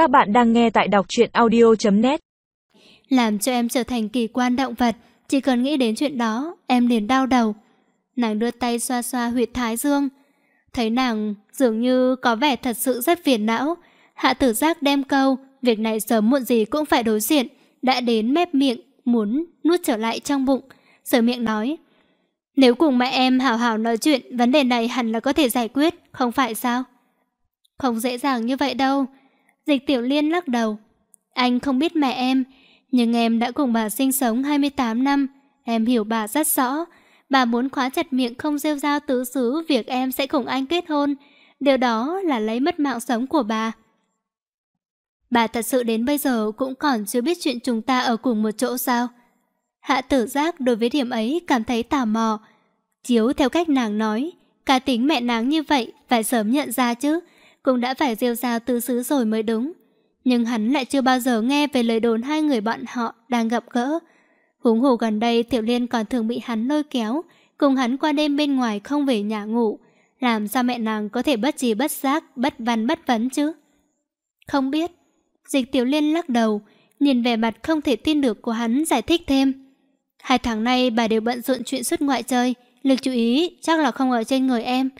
Các bạn đang nghe tại đọc truyện audio.net Làm cho em trở thành kỳ quan động vật, Chỉ cần nghĩ đến chuyện đó, Em liền đau đầu. Nàng đưa tay xoa xoa huyệt thái dương. Thấy nàng dường như có vẻ thật sự rất phiền não. Hạ tử giác đem câu, Việc này sớm muộn gì cũng phải đối diện, Đã đến mép miệng, Muốn nuốt trở lại trong bụng. Sở miệng nói, Nếu cùng mẹ em hào hào nói chuyện, Vấn đề này hẳn là có thể giải quyết, Không phải sao? Không dễ dàng như vậy đâu. Dịch tiểu liên lắc đầu. Anh không biết mẹ em, Nhưng em đã cùng bà sinh sống 28 năm. Em hiểu bà rất rõ. Bà muốn khóa chặt miệng không rêu rao tứ xứ Việc em sẽ cùng anh kết hôn. Điều đó là lấy mất mạng sống của bà. Bà thật sự đến bây giờ cũng còn chưa biết chuyện chúng ta ở cùng một chỗ sao? Hạ tử giác đối với điểm ấy cảm thấy tò mò. Chiếu theo cách nàng nói, Cá tính mẹ nàng như vậy Phải sớm nhận ra chứ. Cũng đã phải rêu rao tư xứ rồi mới đúng. Nhưng hắn lại chưa bao giờ nghe về lời đồn hai người bọn họ đang gặp gỡ. Húng hồ gần đây Tiểu Liên còn thường bị hắn lôi kéo, Cùng hắn qua đêm bên ngoài không về nhà ngủ. Làm sao mẹ nàng có thể bất trí bất giác, Bất văn bất vấn chứ? Không biết. Dịch Tiểu Liên lắc đầu, Nhìn vẻ mặt không thể tin được của hắn giải thích thêm. Hai tháng nay bà đều bận rộn chuyện xuất ngoại chơi, Lực chú ý chắc là không ở trên người em.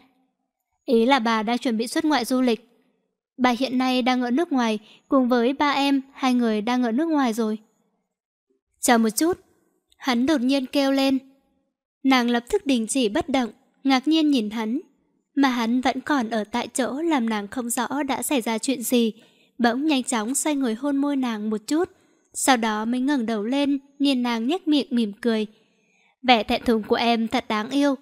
Ý là bà đang chuẩn bị xuất ngoại du lịch. Bà hiện nay đang ở nước ngoài, Cùng với ba em, Hai người đang ở nước ngoài rồi. Chờ một chút, Hắn đột nhiên kêu lên. Nàng lập tức đình chỉ bất động, Ngạc nhiên nhìn hắn. Mà hắn vẫn còn ở tại chỗ Làm nàng không rõ đã xảy ra chuyện gì, Bỗng nhanh chóng xoay người hôn môi nàng một chút, Sau đó mới ngẩng đầu lên Nhìn nàng nhếch miệng mỉm cười. Vẻ thẹn thùng của em thật đáng yêu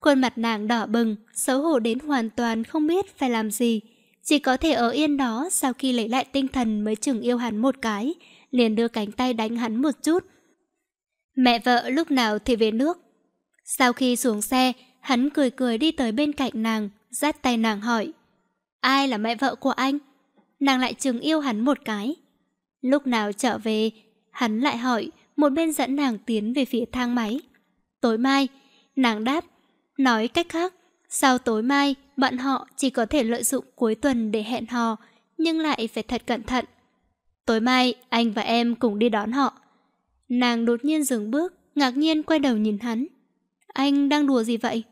Khuôn mặt nàng đỏ bừng, Xấu hổ đến hoàn toàn không biết phải làm gì. Chỉ có thể ở yên đó Sau khi lấy lại tinh thần mới chừng yêu hắn một cái, Liền đưa cánh tay đánh hắn một chút. Mẹ vợ lúc nào thì về nước? Sau khi xuống xe, Hắn cười cười đi tới bên cạnh nàng, Dắt tay nàng hỏi, Ai là mẹ vợ của anh? Nàng lại chừng yêu hắn một cái. Lúc nào trở về, Hắn lại hỏi, Một bên dẫn nàng tiến về phía thang máy. Tối mai, Nàng đáp Nói cách khác, Sau tối mai, Bọn họ chỉ có thể lợi dụng cuối tuần để hẹn hò, Nhưng lại phải thật cẩn thận. Tối mai, anh và em cùng đi đón họ. Nàng đột nhiên dừng bước, Ngạc nhiên quay đầu nhìn hắn. Anh đang đùa gì vậy?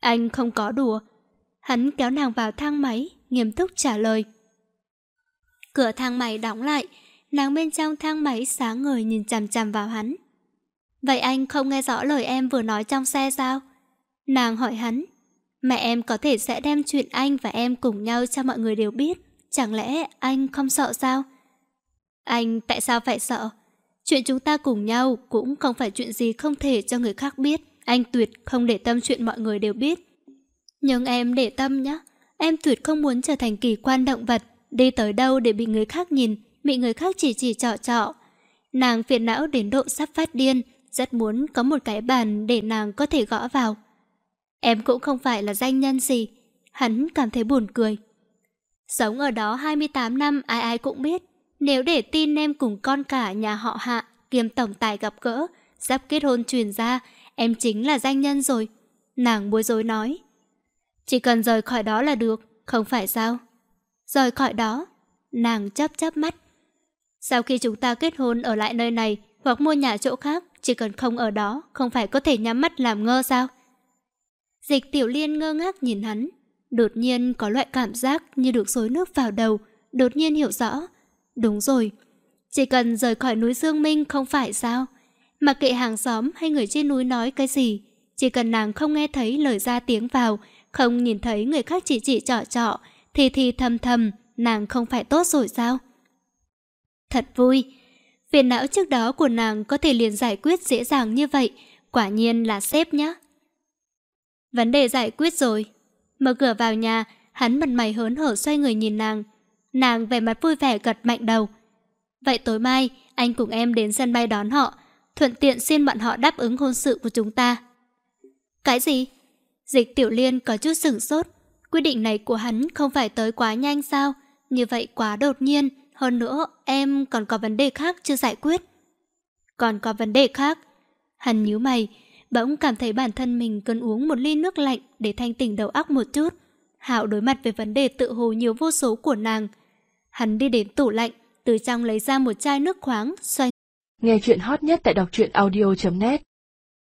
Anh không có đùa. Hắn kéo nàng vào thang máy, Nghiêm túc trả lời. Cửa thang máy đóng lại, Nàng bên trong thang máy sáng ngời nhìn chằm chằm vào hắn. Vậy anh không nghe rõ lời em vừa nói trong xe sao? Nàng hỏi hắn Mẹ em có thể sẽ đem chuyện anh và em cùng nhau cho mọi người đều biết Chẳng lẽ anh không sợ sao? Anh tại sao phải sợ? Chuyện chúng ta cùng nhau cũng không phải chuyện gì không thể cho người khác biết. Anh tuyệt không để tâm chuyện mọi người đều biết. Nhưng em để tâm nhé. Em tuyệt không muốn trở thành kỳ quan động vật, đi tới đâu để bị người khác nhìn, bị người khác chỉ chỉ trọ trọ. Nàng phiền não đến độ sắp phát điên, rất muốn có một cái bàn để nàng có thể gõ vào. Em cũng không phải là danh nhân gì. Hắn cảm thấy buồn cười. Sống ở đó 28 năm ai ai cũng biết. Nếu để tin em cùng con cả nhà họ hạ kiêm tổng tài gặp gỡ, sắp kết hôn truyền ra, em chính là danh nhân rồi. Nàng bối rối nói. Chỉ cần rời khỏi đó là được, không phải sao? Rời khỏi đó, nàng chấp chấp mắt. Sau khi chúng ta kết hôn ở lại nơi này hoặc mua nhà chỗ khác, chỉ cần không ở đó, không phải có thể nhắm mắt làm ngơ sao? Dịch tiểu liên ngơ ngác nhìn hắn. Đột nhiên có loại cảm giác như được xối nước vào đầu, đột nhiên hiểu rõ. Đúng rồi, chỉ cần rời khỏi núi Dương Minh không phải sao? Mặc kệ hàng xóm hay người trên núi nói cái gì, chỉ cần nàng không nghe thấy lời ra tiếng vào, không nhìn thấy người khác chỉ chỉ trọ trọ, thì thì thầm thầm, nàng không phải tốt rồi sao? Thật vui, phiền não trước đó của nàng có thể liền giải quyết dễ dàng như vậy, quả nhiên là sếp nhá. Vấn đề giải quyết rồi. Mở cửa vào nhà, hắn mặt mày hớn hở xoay người nhìn nàng, Nàng vẻ mặt vui vẻ gật mạnh đầu. Vậy tối mai, anh cùng em đến sân bay đón họ, thuận tiện xin bọn họ đáp ứng hôn sự của chúng ta. Cái gì? Dịch tiểu liên có chút sửng sốt. Quyết định này của hắn không phải tới quá nhanh sao? Như vậy quá đột nhiên. Hơn nữa, em còn có vấn đề khác chưa giải quyết. Còn có vấn đề khác. Hắn nhíu mày, bỗng cảm thấy bản thân mình cần uống một ly nước lạnh để thanh tỉnh đầu óc một chút. Hạo đối mặt với vấn đề tự hồ nhiều vô số của nàng. Hắn đi đến tủ lạnh, từ trong lấy ra một chai nước khoáng, xoay. Nghe chuyện hot nhất tại đọc truyện audio.net